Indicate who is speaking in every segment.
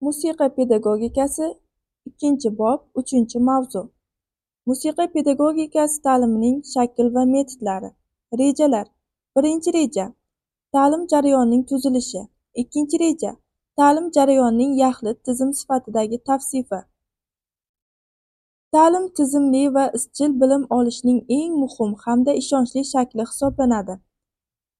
Speaker 1: Musiqa pedagogikasi ikkinchi bob uchinchi mavzu. Musiqa pedagogikasi ta'limining shakl va metodlari. Rejalar. Birinchi reja ta'lim jarayonining tuzilishi. Ikkinchi reja ta'lim jarayonining yaxlit tizim sifatidagi tavsifi. Ta'lim tizimli va izchil bilim olishning eng muhim hamda ishonchli shakli hisoblanadi.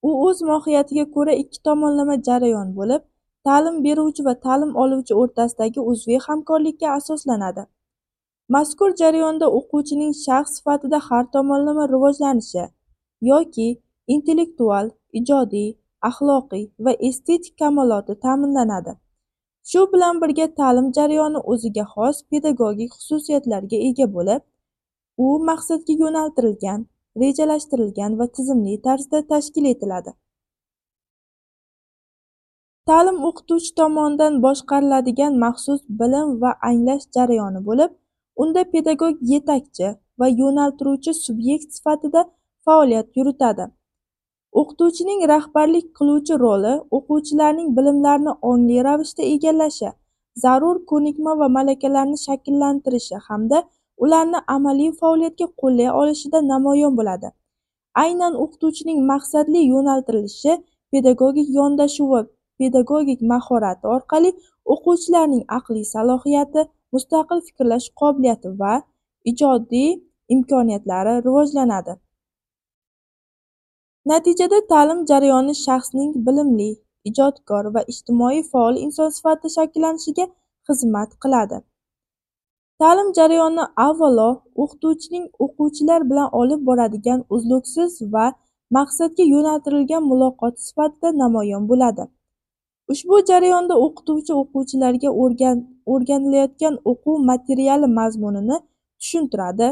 Speaker 1: U o'z mohiyatiga ko'ra ikki tomonlama jarayon bo'lib, ta'lim beruvchi va ta'lim oluvchi o'rtasidagi uzviy hamkorlikka asoslanadi. Mazkur jarayonda o'quvchining shaxs sifatida har tomonlama rivojlanishi yoki intellektual ijodiy axloqiy va estetik kamoloti ta'minlanadi. Shu bilan birga ta'lim jarayoni o'ziga xos pedagogik xususiyatlarga ega bo'lib u maqsadga yo'naltirilgan rejalashtirilgan va tizimli tarzda tashkil etiladi. Ta'lim o'qituvchi tomonidan boshqariladigan maxsus bilim va anglash jarayoni bo'lib unda pedagog yetakchi va yo'naltiruvchi subyekt sifatida faoliyat yuritadi. O'qituvchining rahbarlik qiluvchi roli o'quvchilarning bilimlarni ongli ravishda egallashi zarur ko'nikma va malakalarni shakllantirishi hamda ularni amaliy faoliyatga qo'llay olishida namoyon bo'ladi. Aynan o'qituvchining maqsadli yo'naltirilishi pedagogik yondashuvi pedagogik mahorati orqali o'quvchilarning aqliy salohiyati mustaqil fikrlash qobiliyati va ijodiy imkoniyatlari rivojlanadi. Natijada ta'lim jarayoni shaxsning bilimli ijodkor va ijtimoiy faol inson sifatida shakllanishiga xizmat qiladi. Ta'lim jarayoni avvalo o'qituvchining o'quvchilar bilan olib boradigan uzluksiz va maqsadga yo'naltirilgan muloqot sifatida namoyon bo'ladi. Ushbu jarayonda o'qituvchi o'quvchilarga o'rganilayotgan o'quv materiali mazmunini tushuntiradi.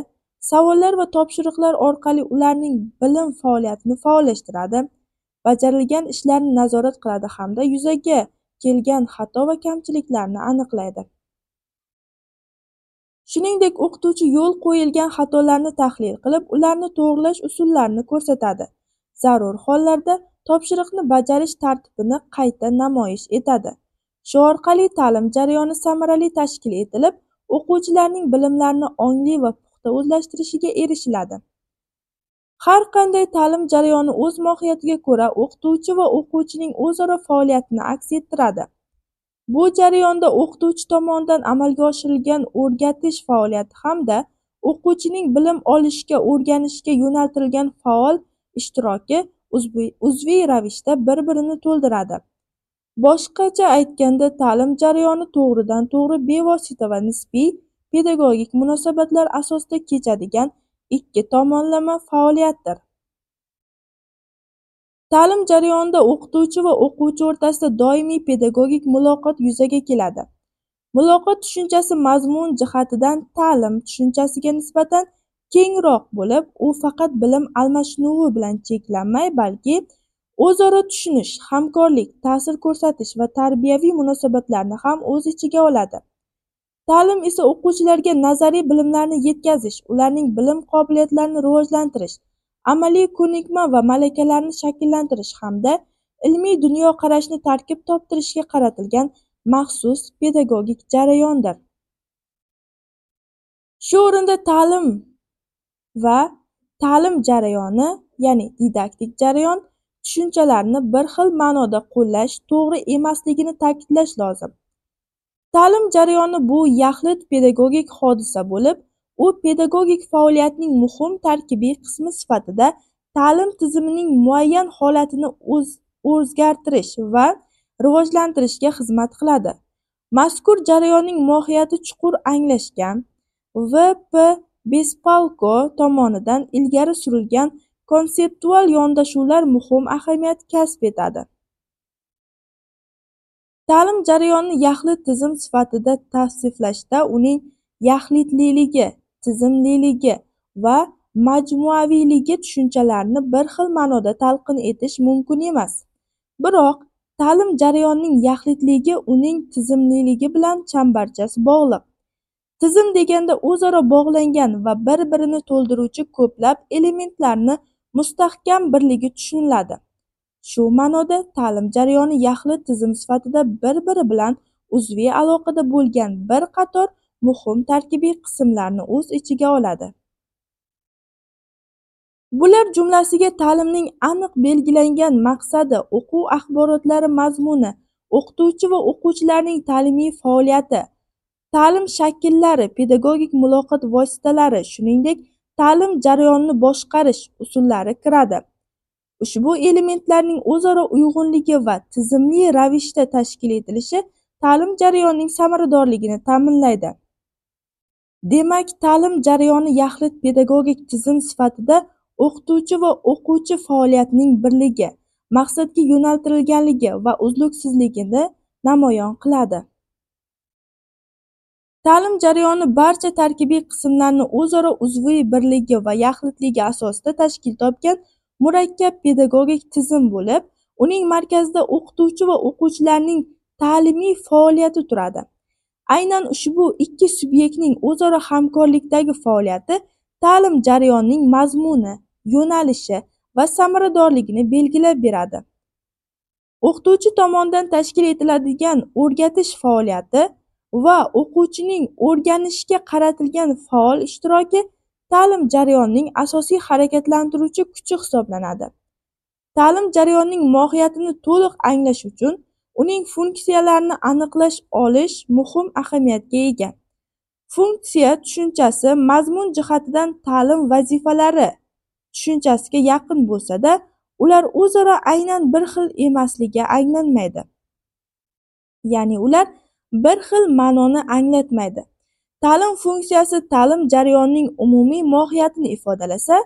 Speaker 1: Savollar va topshiriqlar orqali ularning bilim faoliyatini faollashtiradi. Bajarilgan ishlarni nazorat qiladi hamda yuzaga kelgan xato va kamchiliklarni aniqlaydi. Shuningdek o'qituvchi yo'l qo'yilgan xatolarni tahlil qilib ularni to'g'rilash usullarini ko'rsatadi. Zarur hollarda topshiriqni bajarish tartibini qayta namoyish etadi. Shu orqali ta'lim jarayoni samarali tashkil etilib o'quvchilarning bilimlarini ongli va puxta o'zlashtirishiga erishiladi. Har qanday ta'lim jarayoni o'z mohiyatiga ko'ra o'qituvchi va o'quvchining o'zaro faoliyatini aks ettiradi. Bu jarayonda o'qituvchi tomonidan amalga oshirilgan o'rgatish faoliyati hamda o'quvchining bilim olishga o'rganishga yo'naltirilgan faol ishtiroki uzviy ravishda bir birini to'ldiradi. Boshqacha aytganda ta'lim jarayoni to'g'ridan to'g'ri bevosita va nisbiy pedagogik munosabatlar asosida kechadigan ikki tomonlama faoliyatdir. Ta'lim jarayonida o'qituvchi va o'quvchi o'rtasida doimiy pedagogik muloqot yuzaga keladi. Muloqot tushunchasi mazmun jihatidan ta'lim tushunchasiga nisbatan kengroq bo'lib u faqat bilim almashinuvi bilan cheklanmay balki o'zaro tushunish hamkorlik ta'sir ko'rsatish va tarbiyaviy munosabatlarni ham o'z ichiga oladi. Ta'lim esa o'quvchilarga nazariy bilimlarni yetkazish ularning bilim qobiliyatlarini rivojlantirish amaliy ko'nikma va malakalarni shakllantirish hamda ilmiy dunyoqarashni tarkib toptirishga qaratilgan maxsus pedagogik jarayondir. Shu o'rinda ta'lim va ta'lim jarayoni ya'ni didaktik jarayon tushunchalarini bir xil ma'noda qo'llash to'g'ri emasligini ta'kidlash lozim. Ta'lim jarayoni bu yaxlit pedagogik hodisa bo'lib u pedagogik faoliyatning muhim tarkibiy qismi sifatida ta'lim tizimining muayyan holatini o'zgartirish va rivojlantirishga xizmat qiladi. Mazkur jarayonning mohiyati chuqur anglashgan v p bespalko tomonidan ilgari surilgan konseptual yondashuvlar muhim ahamiyat kasb etadi. Ta'lim jarayonini yaxlit tizim sifatida tavsiflashda uning yaxlitliligi tizimliligi va majmuaviyligi tushunchalarini bir xil ma'noda talqin etish mumkin emas. Biroq ta'lim jarayonining yaxlitligi uning tizimliligi bilan chambarchas bog'liq. Tizim deganda o'zaro bog'langan va bir birini to'ldiruvchi ko'plab elementlarni mustahkam birligi tushuniladi. Shu ma'noda ta'lim jarayoni yaxlit tizim sifatida bir biri bilan uzviy aloqada bo'lgan bir qator muhim tarkibiy qismlarni o'z ichiga oladi. Bular jumlasiga ta'limning aniq belgilangan maqsadi o'quv axborotlari mazmuni o'qituvchi va o'quvchilarning ta'limiy faoliyati ta'lim shakllari pedagogik muloqot vositalari shuningdek ta'lim jarayonini boshqarish usullari kiradi. Ushbu elementlarning o'zaro uyg'unligi va tizimli ravishda tashkil etilishi ta'lim jarayonining samaradorligini ta'minlaydi. Demak ta'lim jarayoni yaxlit pedagogik tizim sifatida o'qituvchi va o'quvchi faoliyatining birligi maqsadga yo'naltirilganligi va uzluksizligini namoyon qiladi. Ta'lim jarayoni barcha tarkibiy qismlarni o'zaro uzviy birligi va yaxlitligi asosida tashkil topgan murakkab pedagogik tizim bo'lib uning markazida o'qituvchi va o'quvchilarning ta'limiy faoliyati turadi. Aynan ushbu ikki subyektning o'zaro hamkorlikdagi faoliyati ta'lim jarayonining mazmuni yo'nalishi va samaradorligini belgilab beradi. O'qituvchi tomonidan tashkil etiladigan o'rgatish faoliyati va o'quvchining o'rganishga qaratilgan faol ishtiroki ta'lim jarayonining asosiy harakatlantiruvchi kuchi hisoblanadi ta'lim jarayonining mohiyatini to'liq anglash uchun uning funksiyalarini aniqlash olish muhim ahamiyatga ega funksiya tushunchasi mazmun jihatidan ta'lim vazifalari tushunchasiga yaqin bo'lsa-da, ular o'zaro aynan bir xil emasligi anglanmaydi. Ya'ni ular bir xil ma'noni anglatmaydi. Ta'lim funksiyasi ta'lim jarayonining umumiy mohiyatini ifodalasa,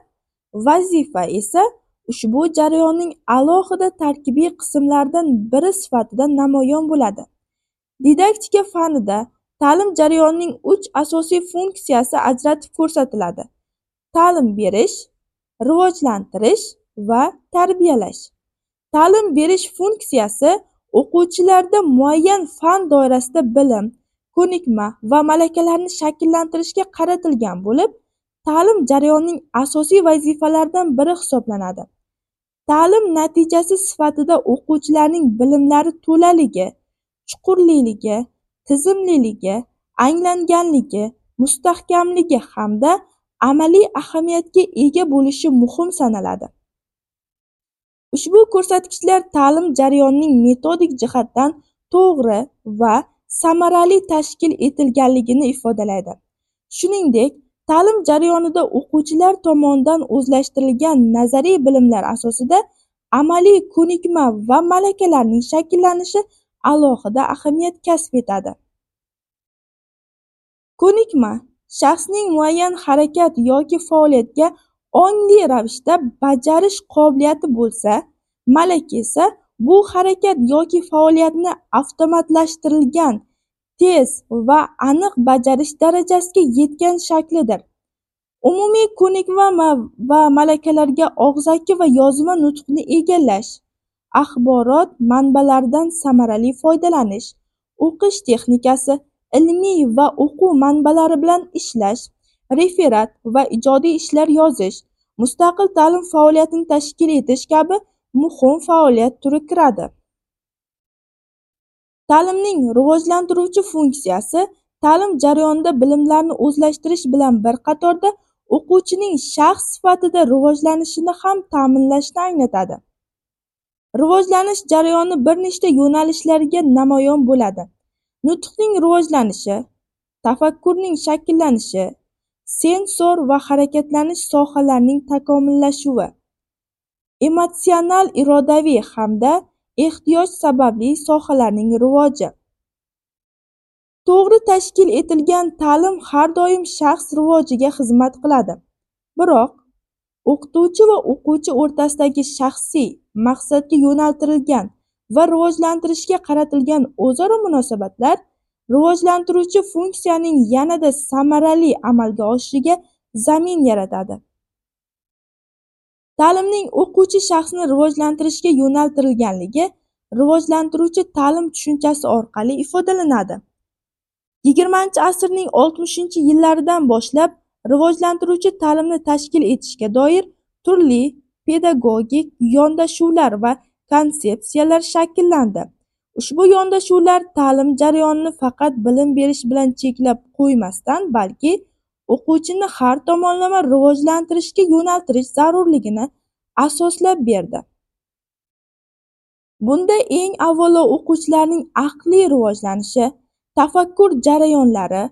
Speaker 1: vazifa esa ushbu jarayonning alohida tarkibiy qismlaridan biri sifatida namoyon bo'ladi. Didaktika fanida ta'lim jarayonining uch asosiy funksiyasi ajratib ko'rsatiladi. Ta'lim berish, rivojlantirish va tarbiyalash ta'lim berish funksiyasi o'quvchilarda muayyan fan doirasida bilim ko'nikma va malakalarni shakllantirishga qaratilgan bo'lib ta'lim jarayonining asosiy vazifalaridan biri hisoblanadi. Ta'lim natijasi sifatida o'quvchilarning bilimlari to'laligi chuqurliligi tizimliligi anglanganligi mustahkamligi hamda amaliy ahamiyatga ega bo'lishi muhim sanaladi. Ushbu ko'rsatkichlar ta'lim jarayonining metodik jihatdan to'g'ri va samarali tashkil etilganligini ifodalaydi. Shuningdek ta'lim jarayonida o'quvchilar tomonidan o'zlashtirilgan nazariy bilimlar asosida amaliy ko'nikma va malakalarning shakllanishi alohida ahamiyat kasb etadi. Ko'nikma shaxsning muayyan harakat yoki faoliyatga ongli ravishda bajarish qobiliyati bo'lsa malaka esa bu harakat yoki faoliyatni avtomatlashtirilgan tez va aniq bajarish darajasiga yetgan shaklidir. Umumiy ko'nikma va malakalarga og'zaki va yozma nutqni egallash axborot manbalaridan samarali foydalanish o'qish texnikasi ilmiy va o'quv manbalari bilan ishlash referat va ijodiy ishlar yozish mustaqil ta'lim faoliyatini tashkil etish kabi muhim faoliyat turi kiradi. Ta'limning rivojlantiruvchi funksiyasi ta'lim jarayonida bilimlarni o'zlashtirish bilan bir qatorda o'quvchining shaxs sifatida rivojlanishini ham ta'minlashni anglatadi. Rivojlanish jarayoni bir nechta yo'nalishlarga namoyon bo'ladi. Nutqning rivojlanishi tafakkurning shakllanishi sensor va harakatlanish sohalarining takomillashuvi emotsional irodaviy hamda ehtiyoj sababli sohalarning rivoji. To'g'ri tashkil etilgan ta'lim har doim shaxs rivojiga xizmat qiladi. Biroq o'qituvchi va o'quvchi o'rtasidagi shaxsiy maqsadga yo'naltirilgan va rivojlantirishga qaratilgan o'zaro munosabatlar rivojlantiruvchi funksiyaning yanada samarali amalga oshishiga zamin yaratadi. Ta'limning o'quvchi shaxsni rivojlantirishga yo'naltirilganligi rivojlantiruvchi ta'lim tushunchasi orqali ifodalanadi. Yigirmanchi asrning oltmishinchi yillaridan boshlab rivojlantiruvchi ta'limni tashkil etishga doir turli pedagogik yondashuvlar va konsepsiyalar shakllandi. Ushbu yondashuvlar ta'lim jarayonini faqat bilim berish bilan cheklab qo'ymasdan balki o'quvchini har tomonlama rivojlantirishga yo'naltirish zarurligini asoslab berdi. Bunda eng avvalo o'quvchilarning aqliy rivojlanishi tafakkur jarayonlari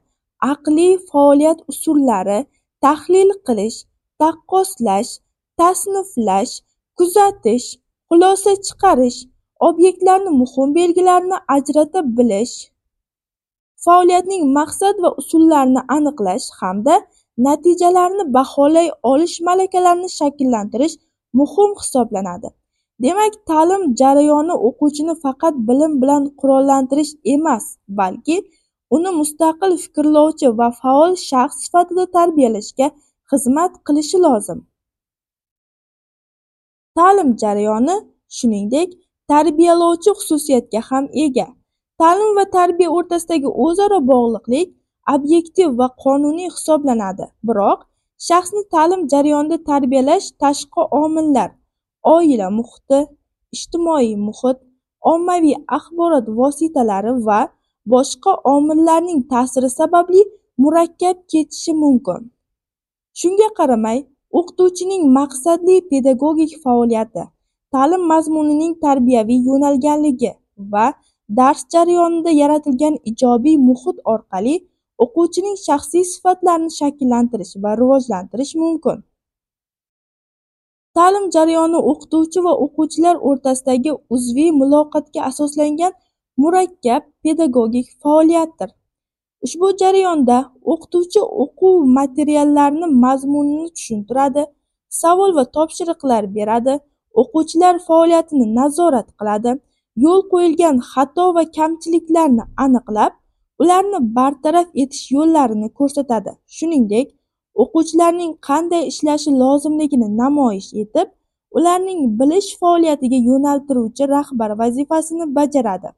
Speaker 1: aqliy faoliyat usullari tahlil qilish taqqoslash tasniflash kuzatish xulosa chiqarish obyektlarni muhim belgilarini ajrata bilish faoliyatning maqsad va usullarini aniqlash hamda natijalarni baholay olish malakalarini shakllantirish muhim hisoblanadi. Demak ta'lim jarayoni o'quvchini faqat bilim bilan qurollantirish emas balki uni mustaqil fikrlovchi va faol shaxs sifatida tarbiyalashga xizmat qilishi lozim. Ta'lim jarayoni shuningdek tarbiyalovchi xususiyatga ham ega. Ta'lim va tarbiya o'rtasidagi o'zaro bog'liqlik obyektiv va qonuniy hisoblanadi. Biroq shaxsni ta'lim jarayonida tarbiyalash tashqi omillar oila muhiti ijtimoiy muhit ommaviy axborot vositalari va boshqa omillarning ta'siri sababli murakkab kechishi mumkin. Shunga qaramay o'qituvchining maqsadli pedagogik faoliyati ta'lim mazmunining tarbiyaviy yo'nalganligi va dars jarayonida yaratilgan ijobiy muhit orqali o'quvchining shaxsiy sifatlarini shakllantirish va rivojlantirish mumkin. Ta'lim jarayoni o'qituvchi va o'quvchilar o'rtasidagi uzviy muloqotga asoslangan murakkab pedagogik faoliyatdir. Ushbu jarayonda o'qituvchi o'quv materiallarini mazmunini tushuntiradi savol va topshiriqlar beradi o'quvchilar faoliyatini nazorat qiladi. Yo'l qo'yilgan xato va kamchiliklarni aniqlab ularni bartaraf etish yo'llarini ko'rsatadi. Shuningdek o'quvchilarning qanday ishlashi lozimligini namoyish etib ularning bilish faoliyatiga yo'naltiruvchi rahbar vazifasini bajaradi.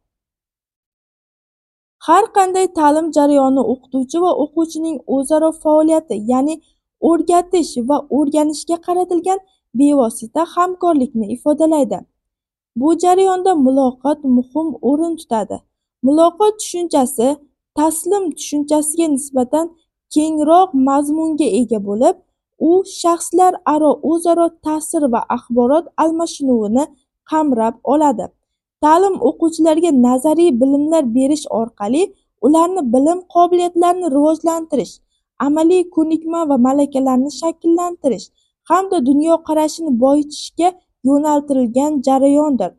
Speaker 1: Har qanday ta'lim jarayoni o'qituvchi va o'quvchining o'zaro faoliyati ya'ni o'rgatish va o'rganishga qaratilgan bevosita hamkorlikni ifodalaydi. Bu jarayonda muloqot muhim o'rin tutadi. Muloqot tushunchasi taslim tushunchasiga nisbatan kengroq mazmunga ega bo'lib u shaxslar aro o'zaro ta'sir va axborot almashinuvini qamrab oladi. Ta'lim o'quvchilarga nazariy bilimlar berish orqali ularni bilim qobiliyatlarini rivojlantirish amaliy ko'nikma va malakalarni shakllantirish hamda dunyoqarashini boyitishga yo'naltirilgan jarayondir.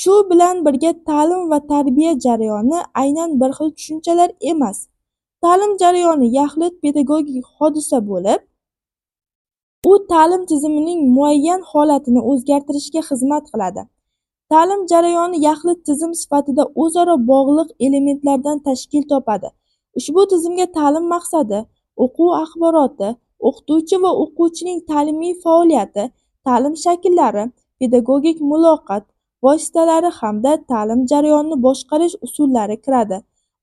Speaker 1: Shu bilan birga ta'lim va tarbiya jarayoni aynan bir xil tushunchalar emas. Ta'lim jarayoni yaxlit pedagogik hodisa bo'lib u ta'lim tizimining muayyan holatini o'zgartirishga xizmat qiladi. Ta'lim jarayoni yaxlit tizim sifatida o'zaro bog'liq elementlardan tashkil topadi. Ushbu tizimga ta'lim maqsadi o'quv axboroti o'qituvchi va o'quvchining ta'limiy faoliyati ta'lim shakllari pedagogik muloqot vositalari hamda ta'lim jarayonini boshqarish usullari kiradi.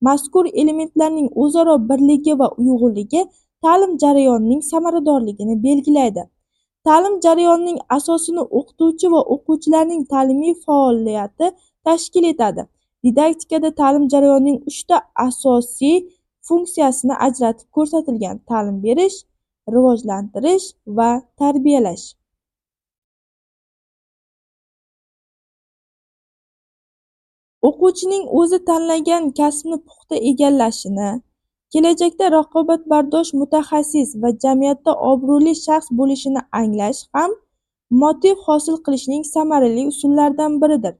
Speaker 1: Mazkur elementlarning o'zaro birligi va uyg'unligi ta'lim jarayonining samaradorligini belgilaydi. Ta'lim jarayonining asosini o'qituvchi va o'quvchilarning ta'limiy faoliyati tashkil etadi. Didaktikada ta'lim jarayonining uchta asosiy funksiyasini ajratib ko'rsatilgan ta'lim berish rivojlantirish va tarbiyalash. O'quvchining o'zi tanlagan kasbni puxta egallashini kelajakda raqobatbardosh mutaxassis va jamiyatda obro'li shaxs bo'lishini anglash ham motiv hosil qilishning samarali usullaridan biridir.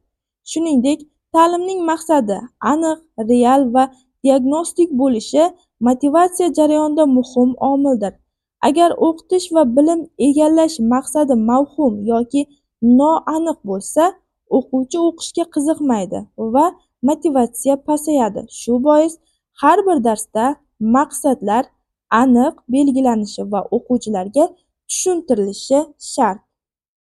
Speaker 1: Shuningdek ta'limning maqsadi aniq real va diagnostik bo'lishi motivatsiya jarayonida muhim omildir. Agar o'qitish va bilim egallash maqsadi mavhum yoki noaniq bo'lsa o'quvchi o'qishga qiziqmaydi va motivatsiya pasayadi. Shu bois har bir darsda maqsadlar aniq belgilanishi va o'quvchilarga tushuntirilishi shart.